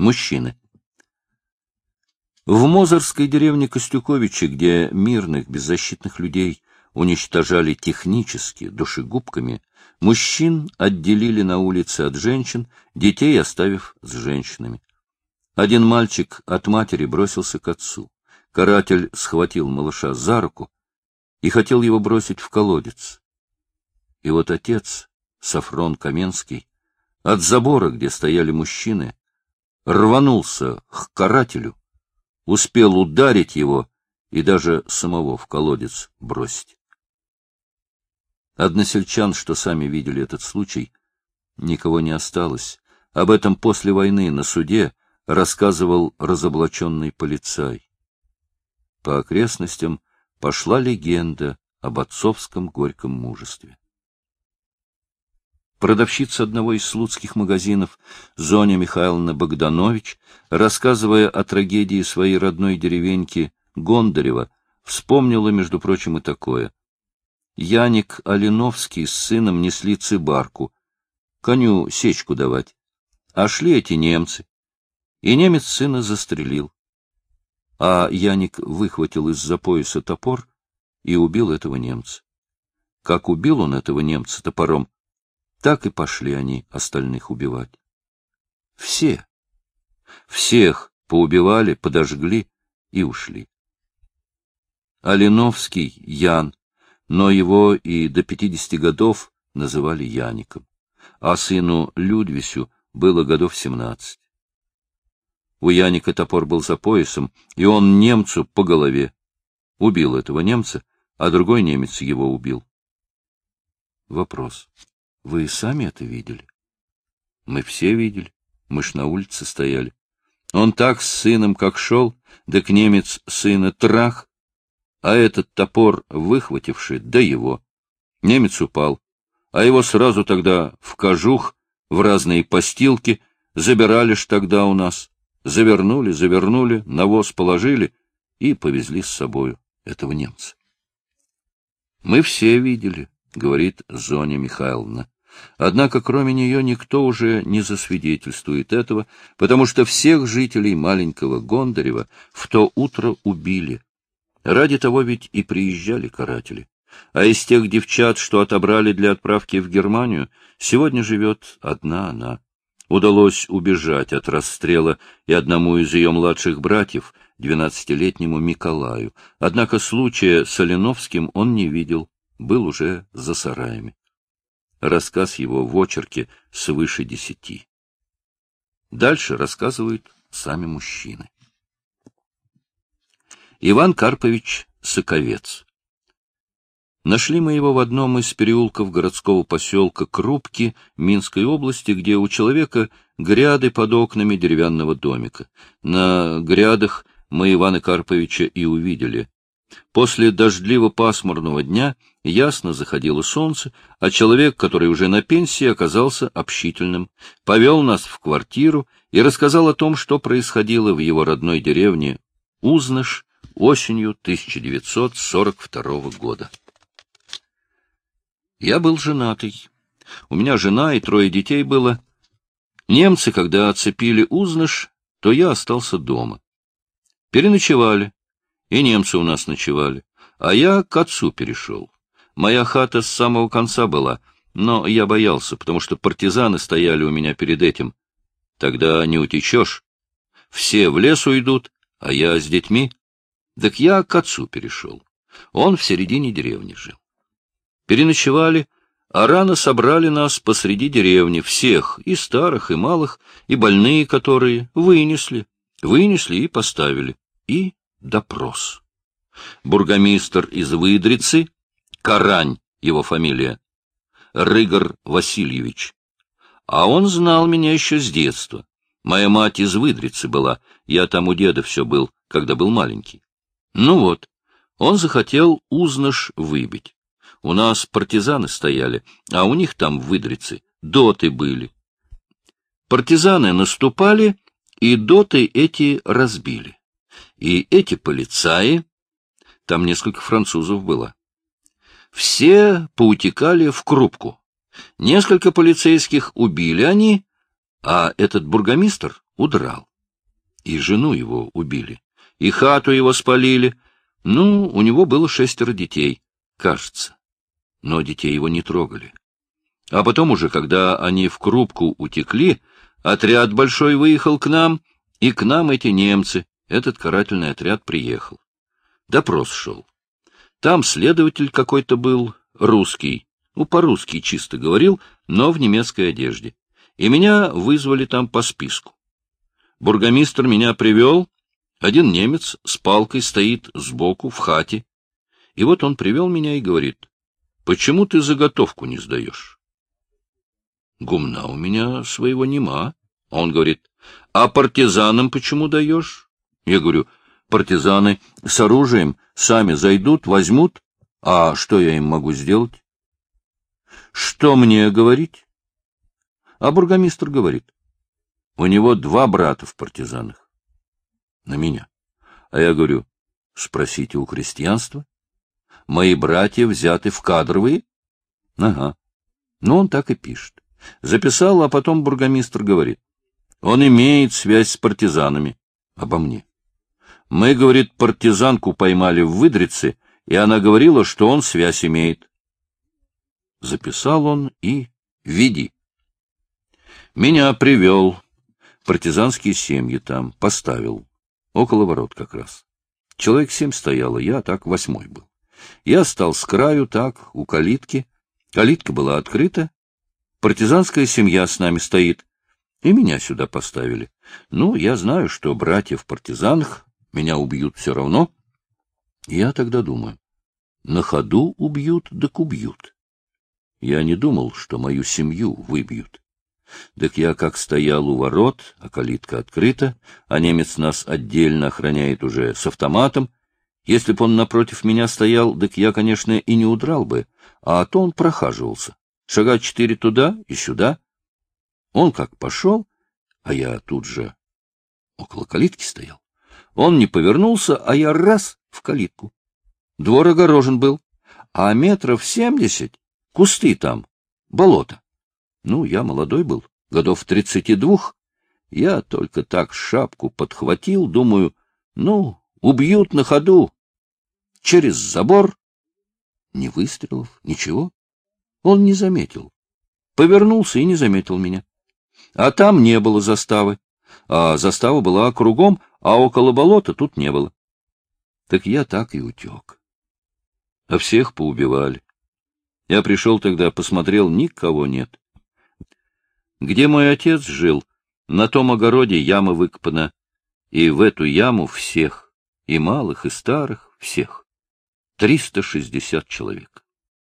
Мужчины. В Мозорской деревне Костюковичи, где мирных, беззащитных людей уничтожали технически, душегубками, мужчин отделили на улице от женщин, детей оставив с женщинами. Один мальчик от матери бросился к отцу. Каратель схватил малыша за руку и хотел его бросить в колодец. И вот отец, Сафрон Каменский, от забора, где стояли мужчины, рванулся к карателю, успел ударить его и даже самого в колодец бросить. Односельчан, что сами видели этот случай, никого не осталось. Об этом после войны на суде рассказывал разоблаченный полицай. По окрестностям пошла легенда об отцовском горьком мужестве. Продавщица одного из слуцких магазинов, Зоня Михайловна Богданович, рассказывая о трагедии своей родной деревеньки Гондарева, вспомнила, между прочим, и такое. Яник Алиновский с сыном несли цибарку, коню сечку давать. А шли эти немцы, и немец сына застрелил. А Яник выхватил из-за пояса топор и убил этого немца. Как убил он этого немца топором, так и пошли они остальных убивать. Все. Всех поубивали, подожгли и ушли. Алиновский Ян, но его и до пятидесяти годов называли Яником, а сыну Людвисю было годов семнадцать. У Яника топор был за поясом, и он немцу по голове. Убил этого немца, а другой немец его убил. Вопрос. Вы сами это видели? Мы все видели. Мы ж на улице стояли. Он так с сыном как шел, да к немец сына трах, а этот топор, выхвативший, да его. Немец упал, а его сразу тогда в кожух, в разные постилки, забирали ж тогда у нас. Завернули, завернули, навоз положили и повезли с собою этого немца. Мы все видели, — говорит Зоня Михайловна. Однако кроме нее никто уже не засвидетельствует этого, потому что всех жителей маленького Гондарева в то утро убили. Ради того ведь и приезжали каратели. А из тех девчат, что отобрали для отправки в Германию, сегодня живет одна она. Удалось убежать от расстрела и одному из ее младших братьев, двенадцатилетнему Миколаю. Однако случая с Оленовским он не видел был уже за сараями. Рассказ его в очерке свыше десяти. Дальше рассказывают сами мужчины. Иван Карпович Соковец. Нашли мы его в одном из переулков городского поселка Крупки Минской области, где у человека гряды под окнами деревянного домика. На грядах мы Ивана Карповича и увидели. После дождливо-пасмурного дня ясно заходило солнце, а человек, который уже на пенсии, оказался общительным, повел нас в квартиру и рассказал о том, что происходило в его родной деревне Узнаш осенью 1942 года. Я был женатый. У меня жена и трое детей было. Немцы, когда оцепили Узнаш, то я остался дома. Переночевали, и немцы у нас ночевали, а я к отцу перешел. Моя хата с самого конца была, но я боялся, потому что партизаны стояли у меня перед этим. Тогда не утечешь. Все в лес уйдут, а я с детьми. Так я к отцу перешел. Он в середине деревни жил. Переночевали, а рано собрали нас посреди деревни, всех, и старых, и малых, и больные, которые вынесли, вынесли и поставили. И допрос. Бургомистр из Выдрицы, Карань его фамилия, Рыгор Васильевич. А он знал меня еще с детства. Моя мать из Выдрицы была, я там у деда все был, когда был маленький. Ну вот, он захотел узнаш выбить. У нас партизаны стояли, а у них там в Выдрице доты были. Партизаны наступали, и доты эти разбили. И эти полицаи, там несколько французов было, все поутекали в Крупку. Несколько полицейских убили они, а этот бургомистр удрал. И жену его убили, и хату его спалили. Ну, у него было шестеро детей, кажется. Но детей его не трогали. А потом уже, когда они в Крупку утекли, отряд большой выехал к нам, и к нам эти немцы, этот карательный отряд приехал. Допрос шел. Там следователь какой-то был, русский, ну, по-русски чисто говорил, но в немецкой одежде. И меня вызвали там по списку. Бургомистр меня привел, один немец с палкой стоит сбоку в хате. И вот он привел меня и говорит, почему ты заготовку не сдаешь? Гумна у меня своего нема. Он говорит, а партизанам почему даешь? Я говорю, партизаны с оружием сами зайдут, возьмут, а что я им могу сделать? Что мне говорить? А бургомистр говорит, у него два брата в партизанах. На меня. А я говорю, спросите у крестьянства. Мои братья взяты в кадровые? Ага. Ну, он так и пишет. Записал, а потом бургомистр говорит. Он имеет связь с партизанами. Обо мне. Мы, говорит, партизанку поймали в Выдрице, и она говорила, что он связь имеет. Записал он и веди. Меня привел, партизанские семьи там, поставил. Около ворот как раз. Человек семь стояло, я так восьмой был. Я стал с краю так, у калитки. Калитка была открыта. Партизанская семья с нами стоит. И меня сюда поставили. Ну, я знаю, что братья в партизанах меня убьют все равно. Я тогда думаю, на ходу убьют, так убьют. Я не думал, что мою семью выбьют. Так я как стоял у ворот, а калитка открыта, а немец нас отдельно охраняет уже с автоматом. Если б он напротив меня стоял, так я, конечно, и не удрал бы, а то он прохаживался. Шага четыре туда и сюда. Он как пошел, а я тут же около калитки стоял. Он не повернулся, а я раз в калитку. Двор огорожен был, а метров семьдесят — кусты там, болото. Ну, я молодой был, годов тридцати двух. Я только так шапку подхватил, думаю, ну, убьют на ходу. Через забор. Ни выстрелов, ничего. Он не заметил. Повернулся и не заметил меня. А там не было заставы. А застава была кругом, а около болота тут не было. Так я так и утек. А всех поубивали. Я пришел тогда, посмотрел, никого нет. Где мой отец жил, на том огороде яма выкопана, и в эту яму всех, и малых, и старых, всех. Триста шестьдесят человек.